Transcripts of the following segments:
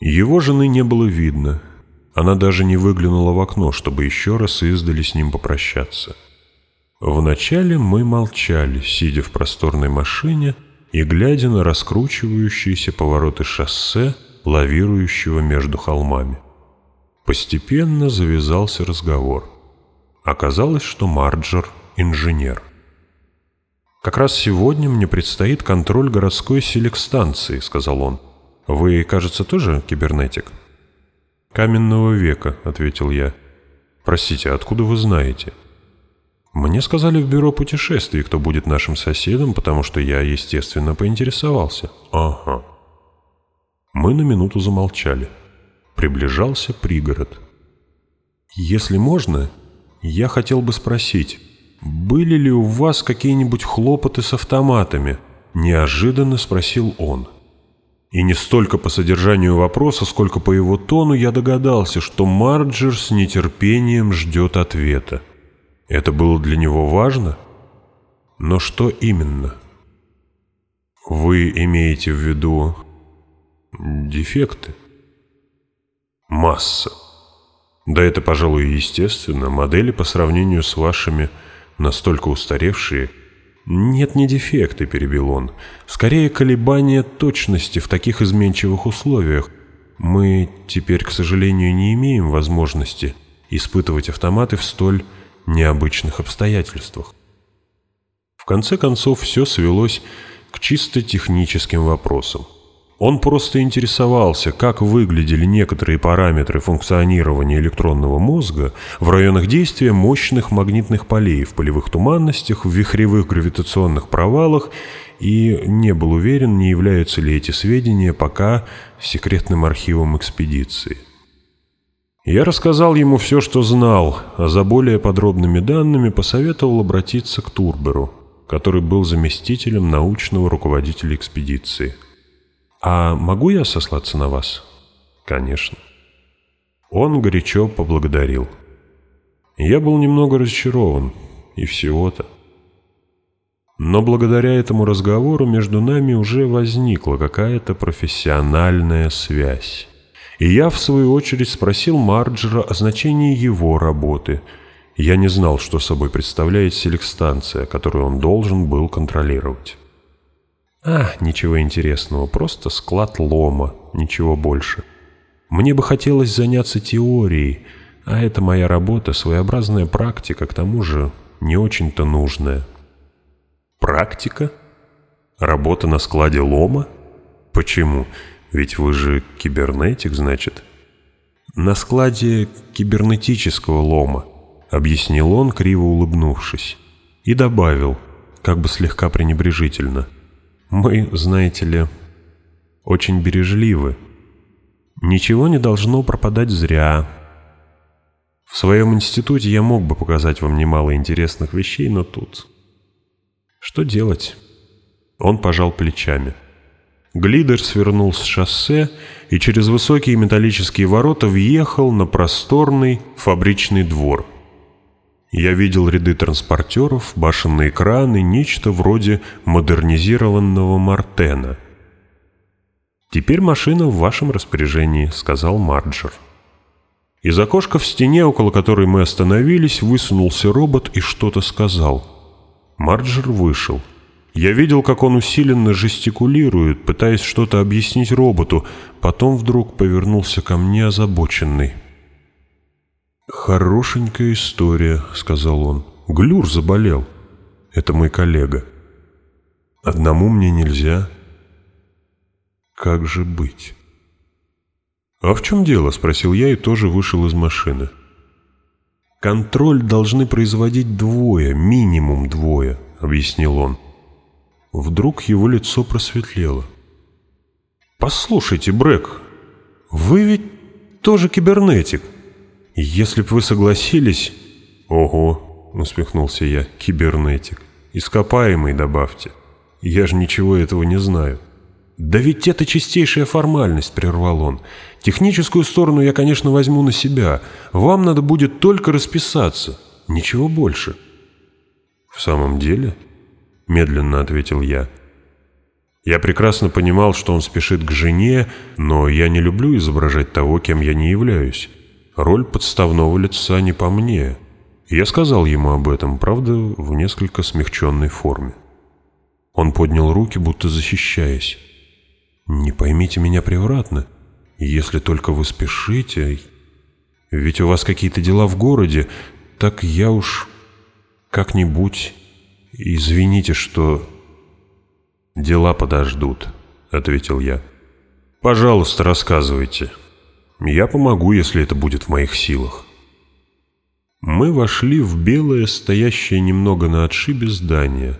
Его жены не было видно. Она даже не выглянула в окно, чтобы еще раз издали с ним попрощаться. Вначале мы молчали, сидя в просторной машине и глядя на раскручивающиеся повороты шоссе, лавирующего между холмами. Постепенно завязался разговор. Оказалось, что Марджор – инженер. «Как раз сегодня мне предстоит контроль городской селекстанции», – сказал он. «Вы, кажется, тоже кибернетик?» «Каменного века», — ответил я. «Простите, откуда вы знаете?» «Мне сказали в бюро путешествий, кто будет нашим соседом, потому что я, естественно, поинтересовался». «Ага». Мы на минуту замолчали. Приближался пригород. «Если можно, я хотел бы спросить, были ли у вас какие-нибудь хлопоты с автоматами?» Неожиданно спросил он. И не столько по содержанию вопроса, сколько по его тону я догадался, что Марджер с нетерпением ждет ответа. Это было для него важно? Но что именно? Вы имеете в виду дефекты? Масса. Да это, пожалуй, естественно. Модели по сравнению с вашими настолько устаревшие – «Нет, не дефекты», — перебил он. «Скорее колебания точности в таких изменчивых условиях. Мы теперь, к сожалению, не имеем возможности испытывать автоматы в столь необычных обстоятельствах». В конце концов, все свелось к чисто техническим вопросам. Он просто интересовался, как выглядели некоторые параметры функционирования электронного мозга в районах действия мощных магнитных полей в полевых туманностях, в вихревых гравитационных провалах и не был уверен, не являются ли эти сведения пока секретным архивом экспедиции. Я рассказал ему все, что знал, а за более подробными данными посоветовал обратиться к Турберу, который был заместителем научного руководителя экспедиции – «А могу я сослаться на вас?» «Конечно». Он горячо поблагодарил. Я был немного разочарован, и всего-то. Но благодаря этому разговору между нами уже возникла какая-то профессиональная связь. И я, в свою очередь, спросил Марджера о значении его работы. Я не знал, что собой представляет селекстанция, которую он должен был контролировать. А, ничего интересного, просто склад лома, ничего больше. Мне бы хотелось заняться теорией, а это моя работа, своеобразная практика, к тому же не очень-то нужная. Практика? Работа на складе лома? Почему? Ведь вы же кибернетик, значит? На складе кибернетического лома, объяснил он, криво улыбнувшись, и добавил, как бы слегка пренебрежительно – мы, знаете ли, очень бережливы. Ничего не должно пропадать зря. В своем институте я мог бы показать вам немало интересных вещей, но тут... Что делать? Он пожал плечами. Глидер свернул с шоссе и через высокие металлические ворота въехал на просторный фабричный двор — я видел ряды транспортеров, башенные краны, нечто вроде модернизированного Мартена. «Теперь машина в вашем распоряжении», — сказал Марджер. Из окошка в стене, около которой мы остановились, высунулся робот и что-то сказал. Марджер вышел. Я видел, как он усиленно жестикулирует, пытаясь что-то объяснить роботу, потом вдруг повернулся ко мне озабоченный. «Хорошенькая история», — сказал он. «Глюр заболел. Это мой коллега. Одному мне нельзя. Как же быть?» «А в чем дело?» — спросил я и тоже вышел из машины. «Контроль должны производить двое, минимум двое», — объяснил он. Вдруг его лицо просветлело. «Послушайте, Брэк, вы ведь тоже кибернетик. «Если б вы согласились...» «Ого!» — усмехнулся я, кибернетик. «Ископаемый, добавьте. Я же ничего этого не знаю». «Да ведь это чистейшая формальность», — прервал он. «Техническую сторону я, конечно, возьму на себя. Вам надо будет только расписаться. Ничего больше». «В самом деле?» — медленно ответил я. Я прекрасно понимал, что он спешит к жене, но я не люблю изображать того, кем я не являюсь. Роль подставного лица не по мне. Я сказал ему об этом, правда, в несколько смягченной форме. Он поднял руки, будто защищаясь. «Не поймите меня превратно. Если только вы спешите... Ведь у вас какие-то дела в городе, так я уж как-нибудь... Извините, что...» «Дела подождут», — ответил я. «Пожалуйста, рассказывайте». Я помогу, если это будет в моих силах. Мы вошли в белое, стоящее немного на отшибе здание.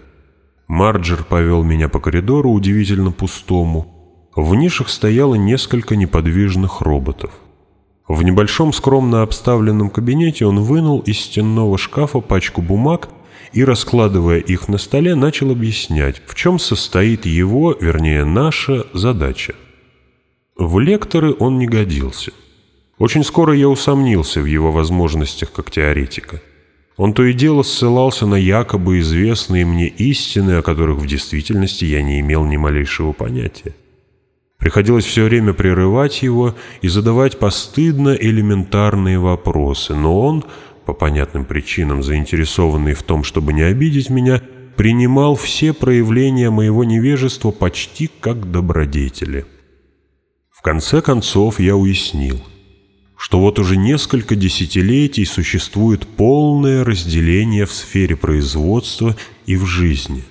Марджер повел меня по коридору, удивительно пустому. В нишах стояло несколько неподвижных роботов. В небольшом скромно обставленном кабинете он вынул из стенного шкафа пачку бумаг и, раскладывая их на столе, начал объяснять, в чем состоит его, вернее, наша задача. В лекторы он не годился. Очень скоро я усомнился в его возможностях как теоретика. Он то и дело ссылался на якобы известные мне истины, о которых в действительности я не имел ни малейшего понятия. Приходилось все время прерывать его и задавать постыдно элементарные вопросы, но он, по понятным причинам заинтересованный в том, чтобы не обидеть меня, принимал все проявления моего невежества почти как добродетели конце концов я уяснил, что вот уже несколько десятилетий существует полное разделение в сфере производства и в жизни.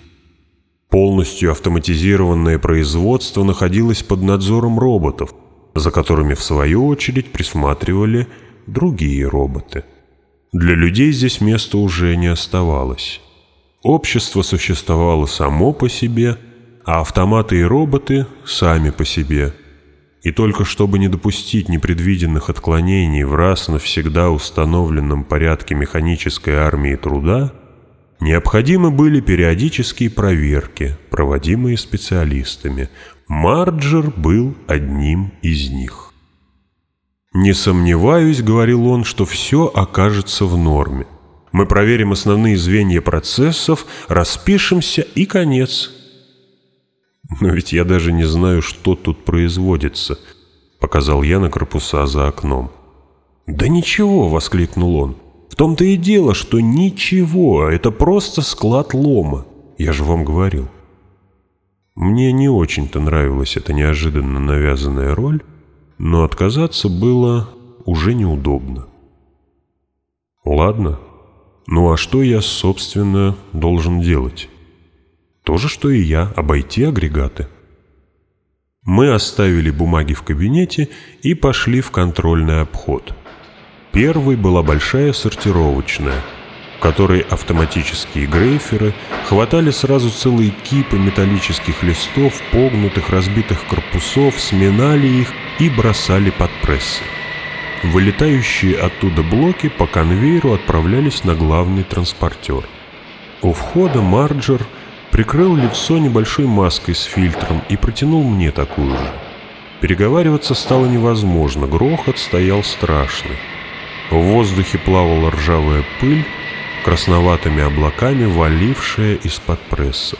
Полностью автоматизированное производство находилось под надзором роботов, за которыми в свою очередь присматривали другие роботы. Для людей здесь места уже не оставалось. Общество существовало само по себе, а автоматы и роботы сами по себе – и только чтобы не допустить непредвиденных отклонений в раз навсегда установленном порядке механической армии труда, необходимы были периодические проверки, проводимые специалистами. Марджер был одним из них. «Не сомневаюсь», — говорил он, — «что все окажется в норме. Мы проверим основные звенья процессов, распишемся и конец, «Но ведь я даже не знаю, что тут производится», — показал я на корпуса за окном. «Да ничего», — воскликнул он. «В том-то и дело, что ничего, это просто склад лома. Я же вам говорил». Мне не очень-то нравилась эта неожиданно навязанная роль, но отказаться было уже неудобно. «Ладно, ну а что я, собственно, должен делать?» То же, что и я, обойти агрегаты. Мы оставили бумаги в кабинете и пошли в контрольный обход. Первой была большая сортировочная, в которой автоматические грейферы хватали сразу целые кипы металлических листов, погнутых, разбитых корпусов, сминали их и бросали под прессы. Вылетающие оттуда блоки по конвейеру отправлялись на главный транспортер. У входа Марджер – прикрыл лицо небольшой маской с фильтром и протянул мне такую же. Переговариваться стало невозможно, грохот стоял страшный. В воздухе плавала ржавая пыль, красноватыми облаками валившая из-под прессов.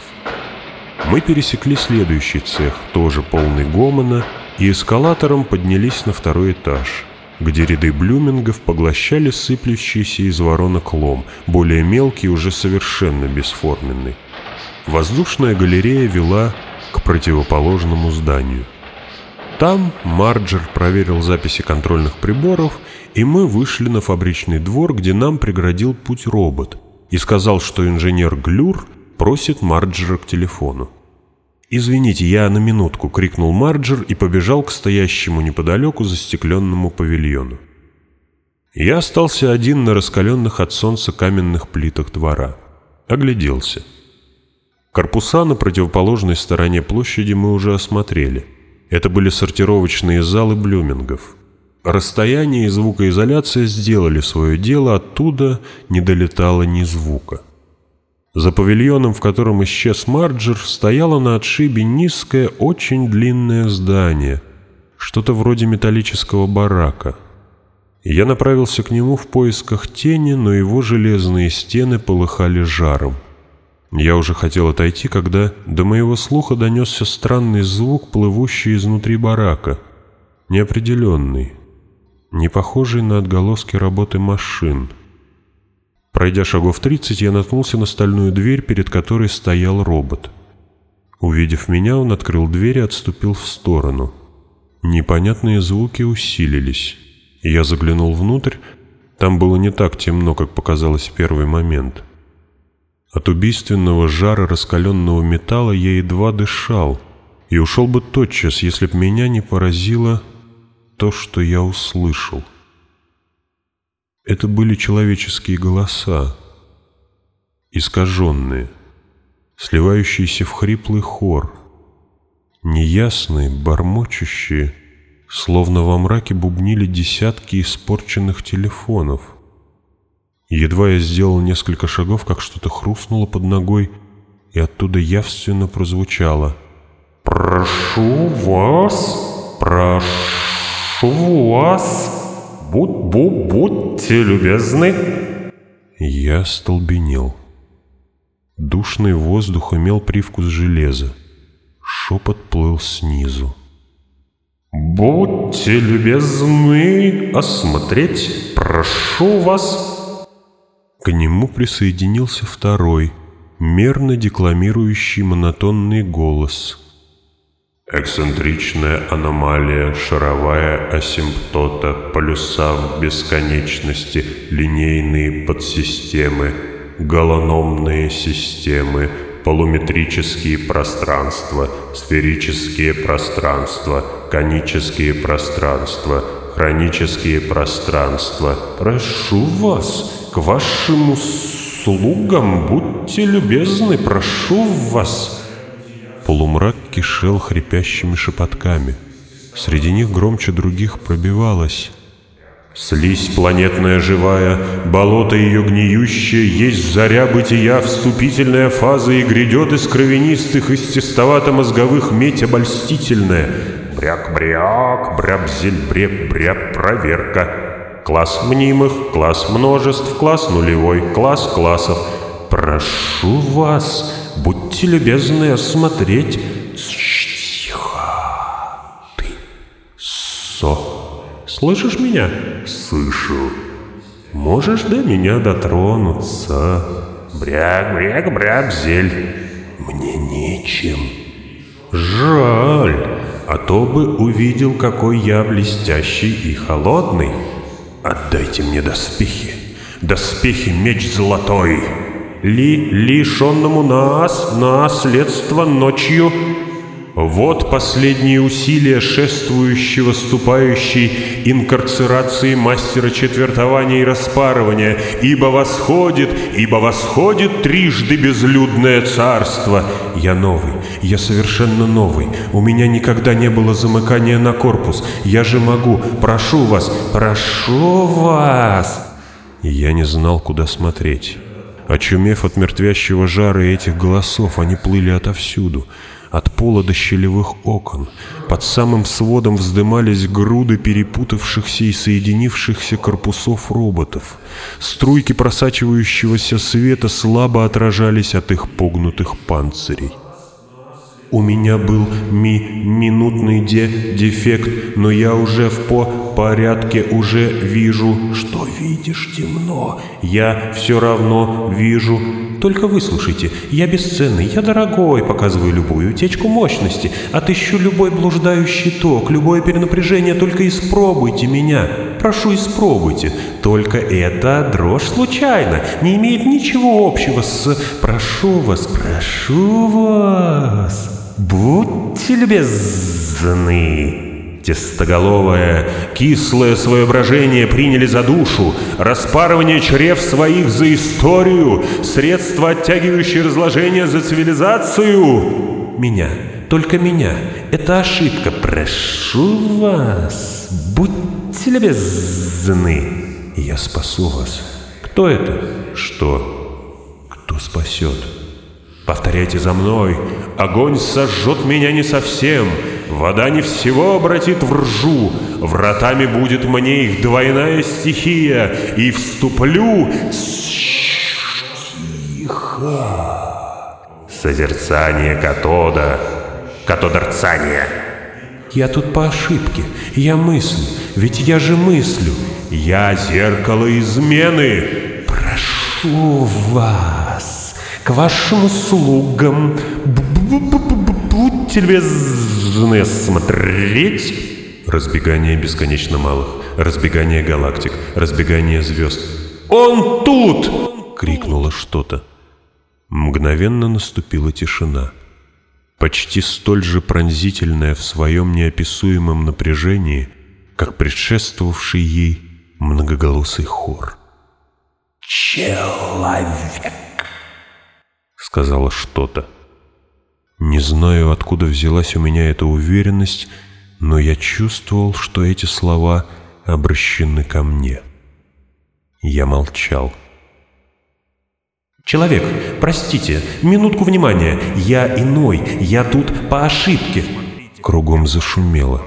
Мы пересекли следующий цех, тоже полный гомона, и эскалатором поднялись на второй этаж, где ряды блюмингов поглощали сыплющийся из воронок лом, более мелкий, уже совершенно бесформенный воздушная галерея вела к противоположному зданию. Там Марджер проверил записи контрольных приборов, и мы вышли на фабричный двор, где нам преградил путь робот и сказал, что инженер Глюр просит Марджера к телефону. «Извините, я на минутку!» — крикнул Марджер и побежал к стоящему неподалеку застекленному павильону. Я остался один на раскаленных от солнца каменных плитах двора. Огляделся. Корпуса на противоположной стороне площади мы уже осмотрели. Это были сортировочные залы блюмингов. Расстояние и звукоизоляция сделали свое дело, оттуда не долетало ни звука. За павильоном, в котором исчез Марджер, стояло на отшибе низкое, очень длинное здание, что-то вроде металлического барака. Я направился к нему в поисках тени, но его железные стены полыхали жаром. Я уже хотел отойти, когда до моего слуха донесся странный звук, плывущий изнутри барака. Неопределенный, не похожий на отголоски работы машин. Пройдя шагов тридцать, я наткнулся на стальную дверь, перед которой стоял робот. Увидев меня, он открыл дверь и отступил в сторону. Непонятные звуки усилились. Я заглянул внутрь. Там было не так темно, как показалось в первый момент — от убийственного жара раскаленного металла я едва дышал и ушел бы тотчас, если б меня не поразило то, что я услышал. Это были человеческие голоса, искаженные, сливающиеся в хриплый хор, неясные, бормочущие, словно во мраке бубнили десятки испорченных телефонов — Едва я сделал несколько шагов, как что-то хрустнуло под ногой, и оттуда явственно прозвучало. «Прошу вас, прошу вас, будь-будь-будьте любезны!» Я столбенел. Душный воздух имел привкус железа. Шепот плыл снизу. «Будьте любезны осмотреть, прошу вас, к нему присоединился второй, мерно декламирующий монотонный голос. Эксцентричная аномалия, шаровая асимптота, полюса в бесконечности, линейные подсистемы, галономные системы, полуметрические пространства, сферические пространства, конические пространства, хронические пространства. «Прошу вас!» к вашим услугам, будьте любезны, прошу вас!» Полумрак кишел хрипящими шепотками. Среди них громче других пробивалось. «Слизь планетная живая, болото ее гниющее, есть заря бытия, вступительная фаза, и грядет из кровянистых, из тестовато-мозговых медь обольстительная. Бряк-бряк, бряб-зель-бреп-бряб, проверка». Класс мнимых, класс множеств, класс нулевой, класс классов. Прошу вас, будьте любезны осмотреть. Тихо. Ты. Со. Слышишь меня? Слышу. Можешь до меня дотронуться. Бряк, бряк, бряк, зель. Мне нечем. Жаль, а то бы увидел, какой я блестящий и холодный. Отдайте мне доспехи, доспехи меч золотой. Ли лишенному нас наследство ночью вот последние усилия шествующего, ступающей инкарцерации мастера четвертования и распарывания, ибо восходит, ибо восходит трижды безлюдное царство. Я новый, я совершенно новый, у меня никогда не было замыкания на корпус, я же могу, прошу вас, прошу вас. Я не знал, куда смотреть. Очумев от мертвящего жара этих голосов, они плыли отовсюду. От пола до щелевых окон под самым сводом вздымались груды перепутавшихся и соединившихся корпусов роботов. Струйки просачивающегося света слабо отражались от их погнутых панцирей. У меня был ми минутный де дефект, но я уже в по порядке уже вижу, что видишь темно. Я все равно вижу только выслушайте, я бесценный, я дорогой, показываю любую утечку мощности, отыщу любой блуждающий ток, любое перенапряжение, только испробуйте меня, прошу, испробуйте. Только это дрожь случайно, не имеет ничего общего с «прошу вас, прошу вас». Будьте любезны. Тестоголовое, кислое свое приняли за душу, распарывание чрев своих за историю, средства, оттягивающие разложение за цивилизацию. Меня, только меня, это ошибка, прошу вас, будьте любезны, я спасу вас. Кто это? Что? Кто спасет? Повторяйте за мной, огонь сожжет меня не совсем, — Вода не всего обратит в ржу, вратами будет мне их двойная стихия, и вступлю тихо. Созерцание катода, катодорцание. Я тут по ошибке, я мыслю, ведь я же мыслю. Я зеркало измены, прошу вас, к вашим услугам, Любезные, смотреть! Разбегание бесконечно малых, разбегание галактик, разбегание звезд. «Он тут!» — крикнуло что-то. Мгновенно наступила тишина. Почти столь же пронзительная в своем неописуемом напряжении, как предшествовавший ей многоголосый хор. «Человек!» — сказала что-то. Не знаю, откуда взялась у меня эта уверенность, но я чувствовал, что эти слова обращены ко мне. Я молчал. «Человек, простите, минутку внимания, я иной, я тут по ошибке!» Кругом зашумело.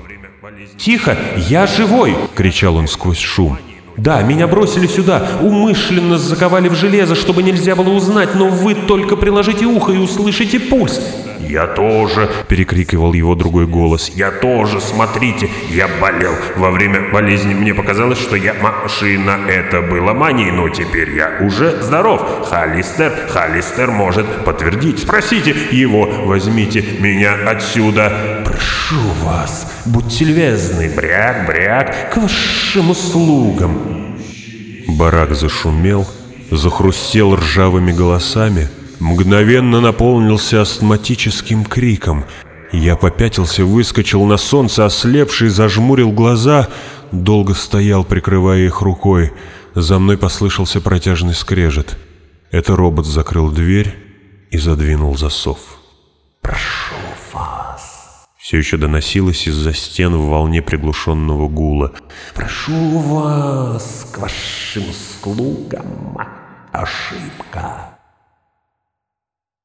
«Тихо, я живой!» — кричал он сквозь шум. «Да, меня бросили сюда, умышленно заковали в железо, чтобы нельзя было узнать, но вы только приложите ухо и услышите пульс. «Я тоже!» — перекрикивал его другой голос. «Я тоже! Смотрите! Я болел! Во время болезни мне показалось, что я машина. Это было манией, но теперь я уже здоров! Халистер! Халистер может подтвердить! Спросите его! Возьмите меня отсюда! Прошу вас! Будьте любезны! Бряк, бряк! К вашим услугам!» Барак зашумел, захрустел ржавыми голосами — мгновенно наполнился астматическим криком. Я попятился, выскочил на солнце, ослепший, зажмурил глаза, долго стоял, прикрывая их рукой. За мной послышался протяжный скрежет. Это робот закрыл дверь и задвинул засов. «Прошу вас!» Все еще доносилось из-за стен в волне приглушенного гула. «Прошу вас к вашим слугам! Ошибка!»